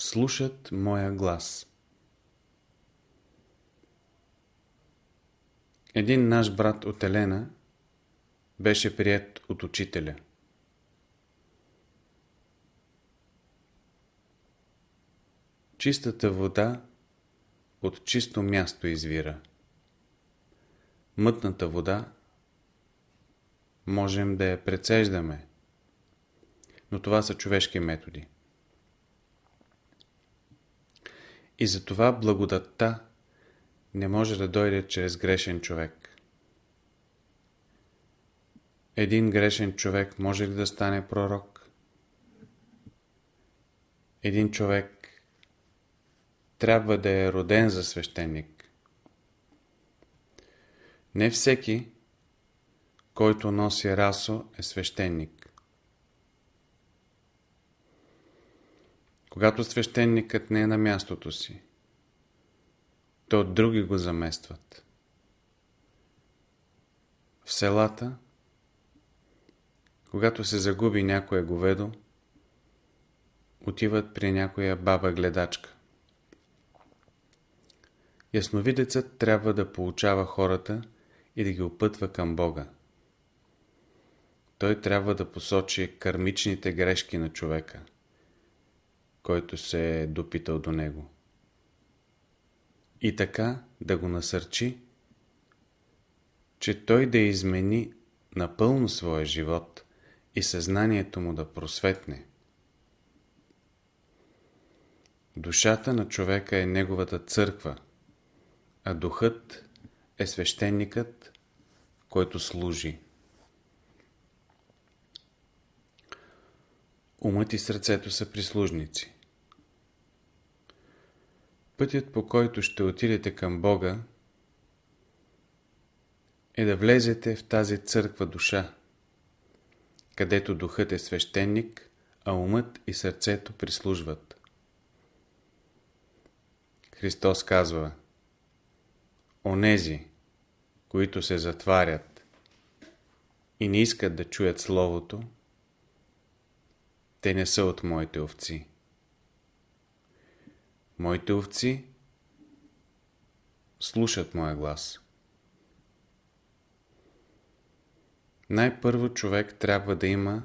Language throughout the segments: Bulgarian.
слушат моя глас. Един наш брат от Елена беше прият от учителя. Чистата вода от чисто място извира. Мътната вода можем да я прецеждаме, но това са човешки методи. И затова благодатта не може да дойде чрез грешен човек. Един грешен човек може ли да стане пророк? Един човек трябва да е роден за свещеник. Не всеки, който носи расо, е свещеник. Когато свещеникът не е на мястото си, то други го заместват. В селата, когато се загуби някое говедо, отиват при някоя баба гледачка. Ясновидецът трябва да получава хората и да ги опътва към Бога. Той трябва да посочи кармичните грешки на човека, който се е допитал до него. И така да го насърчи, че той да измени напълно своя живот и съзнанието му да просветне. Душата на човека е неговата църква – а духът е свещеникът, който служи. Умът и сърцето са прислужници. Пътят по който ще отидете към Бога е да влезете в тази църква душа, където духът е свещеник, а умът и сърцето прислужват. Христос казва – онези, които се затварят и не искат да чуят Словото, те не са от моите овци. Моите овци слушат моя глас. Най-първо човек трябва да има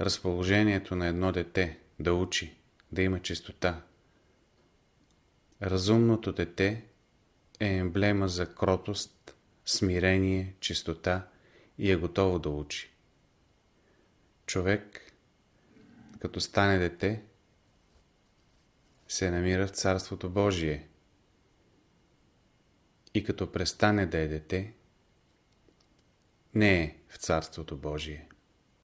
разположението на едно дете, да учи, да има чистота. Разумното дете е емблема за кротост, смирение, чистота и е готово да учи. Човек, като стане дете, се намира в Царството Божие и като престане да е дете, не е в Царството Божие.